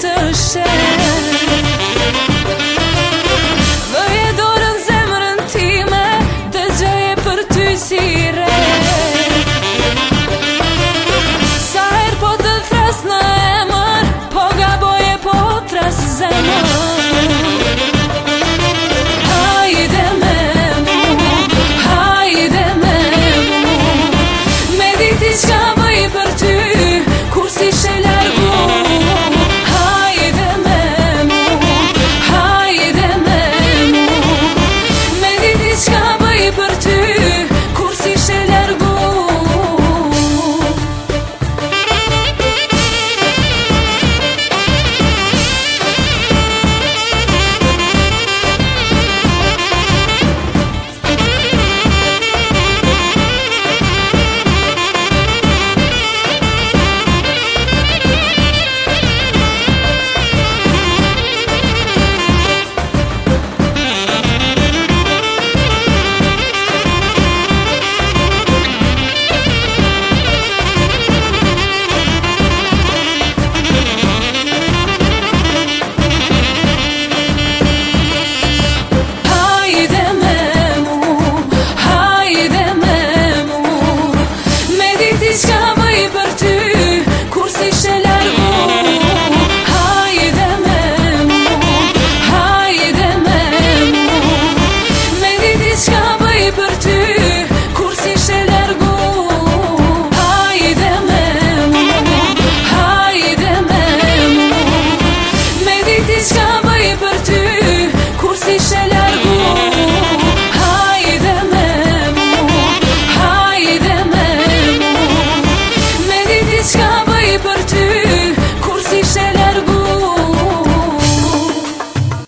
to share.